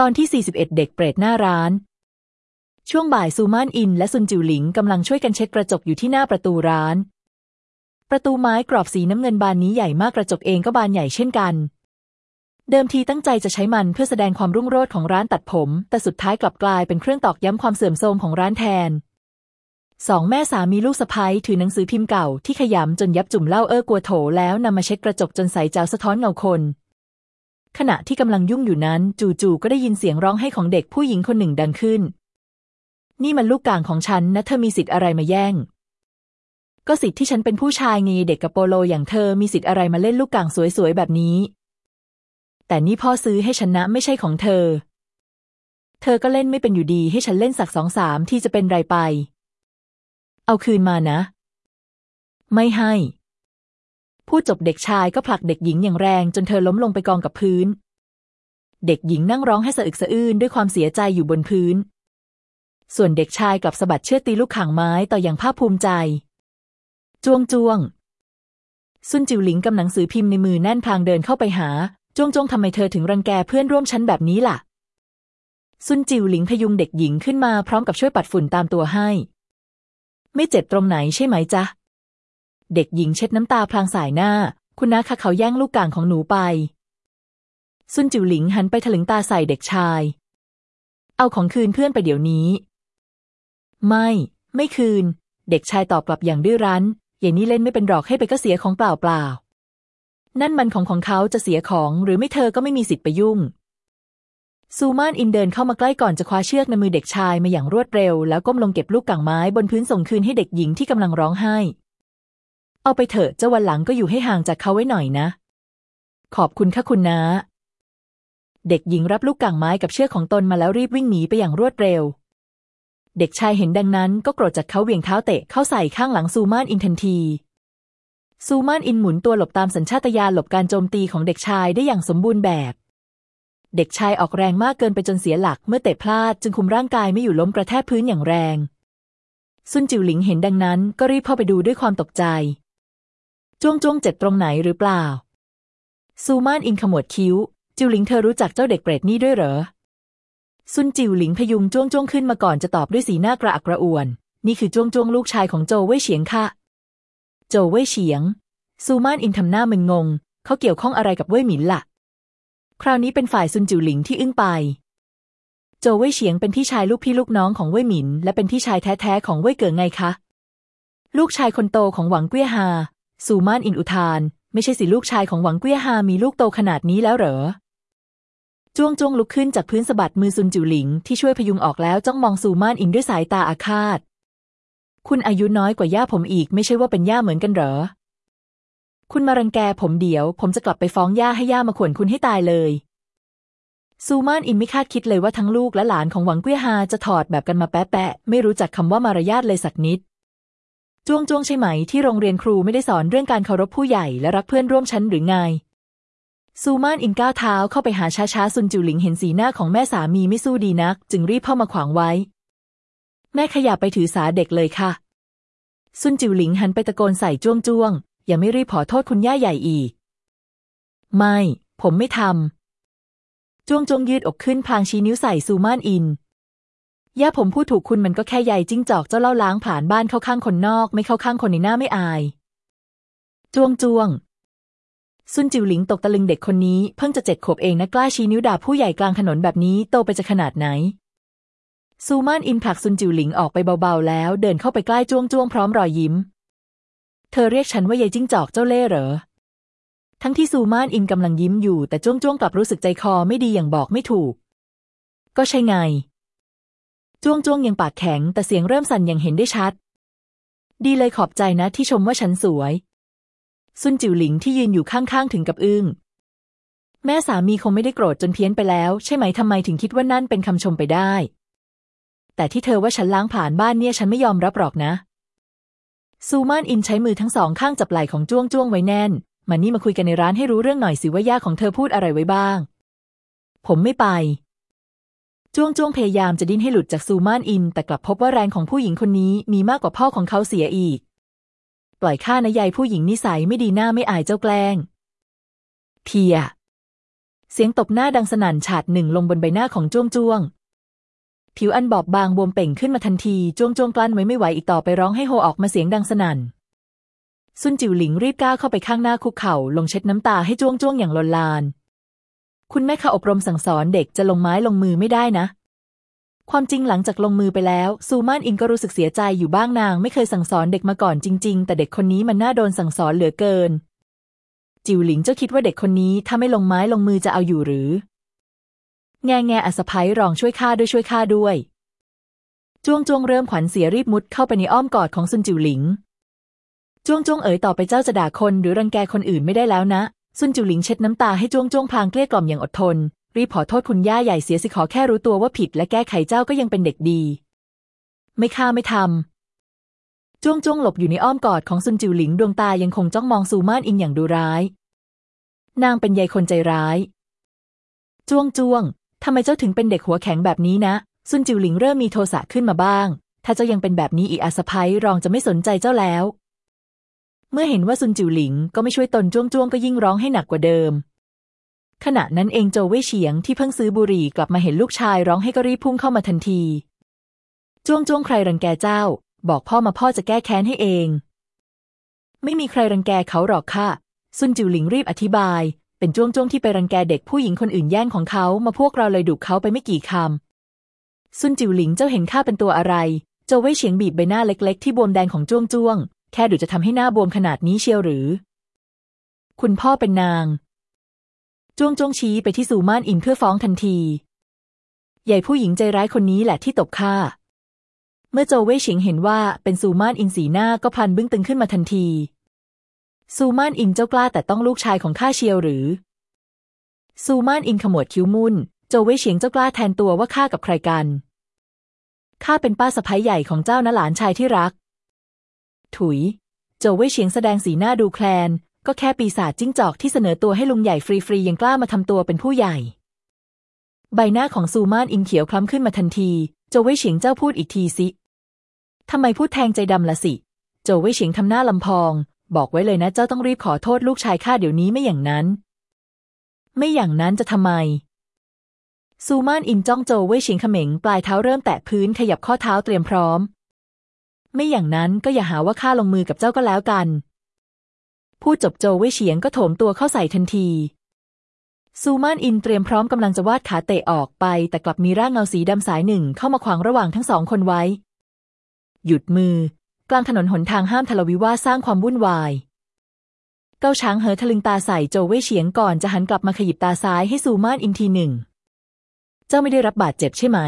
ตอนที่ 41 เด็กเปรตหน้าร้าน ช่วงบ่ายซูมานอิน และซุนจิวหลิงกำลังช่วยกันเช็ดกระจกอยู่ที่หน้าประตูร้าน ประตูไม้กรอบสีน้ำเงินบานนี้ใหญ่มากกระจกเองก็บานใหญ่เช่นกัน เดิมทีตั้งใจจะใช้มันเพื่อแสดงความรุ่งโรจน์ของร้านตัดผม แต่สุดท้ายกลับกลายเป็นเครื่องตอกย้ำความเสื่อมโทรมของร้านแทนสองแม่สามีลูกสะพ้ยถือหนังสือพิมพ์เก่าที่ขยำจนยับจุ่มเล้าเอ้อกลัวโถแล้วนำมาเช็ดกระจกจนใสเจ้าสะท้อนเงาคน ขณะที่กำลังยุ่งอยู่นั้น จู่ๆก็ได้ยินเสียงร้องไห้ของเด็กผู้หญิงคนหนึ่งดังขึ้น นี่มันลูกกลางของฉันนะเธอมีสิทธิ์อะไรมาแย่ง ก็สิทธิ์ที่ฉันเป็นผู้ชายไงเด็กกับโปโลอย่างเธอมีสิทธิ์อะไรมาเล่นลูกกลางสวยๆแบบนี้ แต่นี่พ่อซื้อให้ฉันนะไม่ใช่ของเธอ เธอก็เล่นไม่เป็นอยู่ดีให้ฉันเล่นสักสองสามที่จะเป็นไรไป เอาคืนมานะ ไม่ให้ พูดจบเด็กชายก็ผลักเด็กหญิงอย่างแรงจนเธอล้มลงไปกองกับพื้น เด็กหญิงนั่งร้องให้สะอึกสะอื้นด้วยความเสียใจอยู่บนพื้น ส่วนเด็กชายกลับสะบัดเชือกตีลูกข่างไม้ต่ออย่างภาคภูมิใจจ้วงจ้วงซุนจิวหลิงกำหนังสือพิมพ์ในมือแน่นพลางเดินเข้าไปหาจ้วงจ้วงทำไมเธอถึงรังแกเพื่อนร่วมชั้นแบบนี้ล่ะซุนจิวหลิงพยุงเด็กหญิงขึ้นมาพร้อมกับช่วยปัดฝุ่นตามตัวให้ ไม่เจ็บตรงไหนใช่ไหมจ๊ะ เด็กหญิงเช็ดน้ำตาพลางสายหน้า คุณน้าคะเขาแย่งลูกก่างของหนูไป ซุนจิ๋วหลิงหันไปถลึงตาใส่เด็กชาย เอาของคืนเพื่อนไปเดี๋ยวนี้ ไม่ ไม่คืน เด็กชายตอบกลับอย่างดื้อรั้นอย่างนี้เล่นไม่เป็นดอกให้ไปก็เสียของเปล่าเปล่า นั่นมันของของเขาจะเสียของหรือไม่เธอก็ไม่มีสิทธิ์ไปยุ่ง ซูมานอินเดินเข้ามาใกล้ก่อนจะคว้าเชือกในมือเด็กชายมาอย่างรวดเร็ว แล้วก้มลงเก็บลูกก่างไม้บนพื้นส่งคืนให้เด็กหญิงที่กำลังร้องไห้ เอาไปเถอะเจ้าวันหลังก็อยู่ให้ห่างจากเขาไว้หน่อยนะ ขอบคุณค่ะคุณนาเด็กหญิงรับลูกก่างไม้กับเชือกของตนมาแล้วรีบวิ่งหนีไปอย่างรวดเร็ว เด็กชายเห็นดังนั้นก็โกรธจัดเขาเวียงเท้าเตะเข้าใส่ข้างหลังซูมานอินทันที ซูมานอินหมุนตัวหลบตามสัญชาตญาณหลบการโจมตีของเด็กชายได้อย่างสมบูรณ์แบบ เด็กชายออกแรงมากเกินไปจนเสียหลักเมื่อเตะพลาดจึงคุมร่างกายไม่อยู่ล้มกระแทกพื้นอย่างแรงซุนจิ๋วหลิงเห็นดังนั้นก็รีบเข้าไปดูด้วยความตกใจ จ้วงจ้วงเจ็ดตรงไหนหรือเปล่า ซูมานอิงขมวดคิ้ว จิวหลิงเธอรู้จักเจ้าเด็กเปรตนี่ด้วยเหรอ ซุนจิวหลิงพยุงจ้วงจ้วงขึ้นมาก่อนจะตอบด้วยสีหน้ากระอักกระอ่วน นี่คือจ้วงจ้วงลูกชายของโจวเว่ยเฉียงค่ะ โจวเว่ยเฉียง ซูมานอิงทำหน้ามึนงง เขาเกี่ยวข้องอะไรกับเว่ยหมินล่ะ คราวนี้เป็นฝ่ายซุนจิวหลิงที่อึ้งไป โจวเว่ยเฉียงเป็นพี่ชายลูกพี่ลูกน้องของเว่ยหมิน และเป็นพี่ชายแท้ๆของเว่ยเก๋อไงคะลูกชายคนโตของหวังเกี้ยฮา ซูมานอินอุทาน ไม่ใช่สิลูกชายของหวังเกี้ยฮามีลูกโตขนาดนี้แล้วเหรอจ้วงจ้วงลุกขึ้นจากพื้นสะบัดมือซุนจิ๋วหลิงที่ช่วยพยุงออกแล้วจ้องมองซูมานอินด้วยสายตาอาฆาต คุณอายุน้อยกว่าย่าผมอีกไม่ใช่ว่าเป็นย่าเหมือนกันเหรอ คุณมารังแกผมเดี๋ยว ผมจะกลับไปฟ้องย่าให้ย่ามาขวนคุณให้ตายเลยซูมานอินไม่คาดคิดเลยว่าทั้งลูกและหลานของหวังเกี้ยฮาจะถอดแบบกันมาแปะแปะไม่รู้จักคำว่ามารยาทเลยสักนิด จ้วงจ้วงใช่ไหมที่โรงเรียนครูไม่ได้สอนเรื่องการเคารพผู้ใหญ่และรักเพื่อนร่วมชั้นหรือไง ซูมานอิงก้าวเท้าเข้าไปหาช้าช้าซุนจิวหลิงเห็นสีหน้าของแม่สามีไม่สู้ดีนัก จึงรีบเข้ามาขวางไว้ แม่ขยับไปถือสาเด็กเลยค่ะ ซุนจิวหลิงหันไปตะโกนใส่จ้วงจ้วงอย่าไม่รีบขอโทษคุณย่าใหญ่อีก ไม่ ผมไม่ทำจ้วงจ้วงยืดอกขึ้นพลางชี้นิ้วใส่ซูมานอิน ย่าผมพูดถูกคุณมันก็แค่ใยจิ้งจอกเจ้าเล่าล้างผ่านบ้านเข้าข้างคนนอก ไม่เข้าข้างคนในหน้าไม่อาย จวงจวงซุนจิวหลิงตกตะลึงเด็กคนนี้เพิ่งจะเจ็ดขวบเองนะกล้าชี้นิ้วด่าผู้ใหญ่กลางถนนแบบนี้โตไปจะขนาดไหน ซูมานอินผลักซุนจิวหลิงออกไปเบาๆ แล้วเดินเข้าไปใกล้จ้วงจ้วงพร้อมรอยยิ้ม เธอเรียกฉันว่ายายจิ้งจอกเจ้าเล่ห์เหรอ ทั้งที่ซูมานอินกำลังยิ้มอยู่แต่จ้วงจ้วงกลับรู้สึกใจคอไม่ดีอย่างบอกไม่ถูก ก็ใช่ไง จ้วงจ้วงยังปากแข็ง แต่เสียงเริ่มสั่นอย่างเห็นได้ชัด ดีเลยขอบใจนะที่ชมว่าฉันสวย ซุนจิ๋วหลิงที่ยืนอยู่ข้างๆถึงกับอึง้งแม่สามีคงไม่ได้โกรธจนเพี้ยนไปแล้ว ใช่ไหมทำไมถึงคิดว่านั่นเป็นคำชมไปได้ แต่ที่เธอว่าฉันล้างผ่านบ้านเนี่ยฉันไม่ยอมรับหรอกนะ ซูมานอินใช้มือทั้งสองข้างจับไหล่ของจ้วงจ้วงไว้แน่นมานี่มาคุยกันในร้านให้รู้เรื่องหน่อยสิว่าย่าของเธอพูดอะไรไว้บ้าง ผมไม่ไป จ้วงจ้วงพยายามจะดิ้นให้หลุดจากซูมานอิน แต่กลับพบว่าแรงของผู้หญิงคนนี้มีมากกว่าพ่อของเขาเสียอีก ปล่อยข้านะยายผู้หญิงนิสัยไม่ดีหน้าไม่อายเจ้าแกล้ง เพีย เสียงตบหน้าดังสนั่นฉาดหนึ่งลงบนใบหน้าของจ้วงจ้วง ผิวอันบอบบางบวมเป่งขึ้นมาทันทีจ้วงจ้วงกลั้นไว้ไม่ไหวอีกต่อไปร้องให้โฮออกมาเสียงดังสนั่นซุนจิ๋วหลิงรีบก้าวเข้าไปข้างหน้าคุกเข่าลงเช็ดน้ำตาให้จ้วงจ้วงอย่างลนลาน คุณแม่ข้าอบรมสั่งสอนเด็กจะลงไม้ลงมือไม่ได้นะ ความจริงหลังจากลงมือไปแล้ว ซูมานอิงก็รู้สึกเสียใจอยู่บ้างนาง ไม่เคยสั่งสอนเด็กมาก่อนจริง ๆ แต่เด็กคนนี้มันน่าโดนสั่งสอนเหลือเกิน จิวหลิงเจ้าคิดว่าเด็กคนนี้ถ้าไม่ลงไม้ลงมือจะเอาอยู่หรือ แง่แง่อสภัยรองช่วยข้าด้วยช่วยข้าด้วย จ้วงจ้วงเริ่มขวัญเสียรีบมุดเข้าไปในอ้อมกอดของซุนจิวหลิงจ้วงจ้วงเอ๋ยต่อไปเจ้าจะด่าคนหรือรังแกคนอื่นไม่ได้แล้วนะ ซุนจิวหลิงเช็ดน้ำตาให้จ้วงจ้วงพลางเกลี้ยกล่อมอย่างอดทน รีบขอโทษคุณย่าใหญ่เสียสิขอแค่รู้ตัวว่าผิดและแก้ไขเจ้าก็ยังเป็นเด็กดี ไม่ฆ่าไม่ทำจ้วงจ้วงหลบอยู่ในอ้อมกอดของซุนจิวหลิงดวงตายังคงจ้องมองซูมานอิงอย่างดูร้าย นางเป็นใยคนใจร้าย จ้วงจ้วงทำไมเจ้าถึงเป็นเด็กหัวแข็งแบบนี้นะซุนจิวหลิงเริ่มมีโทสะขึ้นมาบ้าง ถ้าเจ้ายังเป็นแบบนี้อีกอาสะพ้ยรองจะไม่สนใจเจ้าแล้ว เมื่อเห็นว่าซุนจิวหลิงก็ไม่ช่วยตนจ้วงจ้วงก็ยิ่งร้องให้หนักกว่าเดิม ขณะนั้นเองโจวเว่ยเฉียงที่เพิ่งซื้อบุหรี่กลับมาเห็นลูกชายร้องให้ก็รีบพุ่งเข้ามาทันที จ้วงจ้วงใครรังแกเจ้า บอกพ่อมาพ่อจะแก้แค้นให้เอง ไม่มีใครรังแกเขาหรอกค่ะซุนจิวหลิงรีบอธิบาย เป็นจ้วงจ้วงที่ไปรังแกเด็กผู้หญิงคนอื่นแย่งของเขามาพวกเราเลยดุเขาไปไม่กี่คำซุนจิวหลิงเจ้าเห็นข้าเป็นตัวอะไรโจวเว่ยเฉียงบีบใบหน้าเล็ก ๆ ที่บวมแดงของจ้วงจ้วง แค่ดูจะทำให้หน้าบวมขนาดนี้เชียวหรือ คุณพ่อเป็นนางจ้วงจ้วงชี้ไปที่ซูมานอินเพื่อฟ้องทันที ใหญ่ผู้หญิงใจร้ายคนนี้แหละที่ตบข้าเมื่อโจวเว่ยเฉียงเห็นว่าเป็นซูมานอินสีหน้าก็พันบึ้งตึงขึ้นมาทันที ซูมานอินเจ้ากล้าแต่ต้องลูกชายของข้าเชียวหรือ ซูมานอินขมวดคิ้วมุ่นโจวเว่ยเฉียงเจ้ากล้าแทนตัวว่าข้ากับใครกันข้าเป็นป้าสะพ้ายใหญ่ของเจ้านะหลานชายที่รัก ถุย โจวเว่ยเฉียงแสดงสีหน้าดูแคลน ก็แค่ปีศาจจิ้งจอกที่เสนอตัวให้ลุงใหญ่ฟรีๆยังกล้ามาทำตัวเป็นผู้ใหญ่ ใบหน้าของซูมานอินเขียวคล้ำขึ้นมาทันที โจวเว่ยเฉียงเจ้าพูดอีกทีสิทำไมพูดแทงใจดำละสิ โจวเว่ยเฉียงทำหน้าลำพอง บอกไว้เลยนะเจ้าต้องรีบขอโทษลูกชายข้าเดี๋ยวนี้ไม่อย่างนั้น ไม่อย่างนั้นจะทำไมซูมานอินจ้องโจวเว่ยเฉียงเขม็งปลายเท้าเริ่มแตะพื้นขยับข้อเท้าเตรียมพร้อม ไม่อย่างนั้นก็อย่าหาว่าข้าลงมือกับเจ้าก็แล้วกัน พูดจบโจวเว่ยเฉียงก็โถมตัวเข้าใส่ทันที ซูมานอินเตรียมพร้อมกำลังจะวาดขาเตะออกไป แต่กลับมีร่างเงาสีดำสายหนึ่งเข้ามาขวางระหว่างทั้งสองคนไว้ หยุดมือ กลางถนนหนทางห้ามทะเลาวิวาสร้างความวุ่นวาย เก้าช้างเหอทะลึงตาใส่โจวเว่ยเฉียงก่อนจะหันกลับมาขยิบตาซ้ายให้ซูมานอินทีหนึ่ง เจ้าไม่ได้รับบาดเจ็บใช่ไหม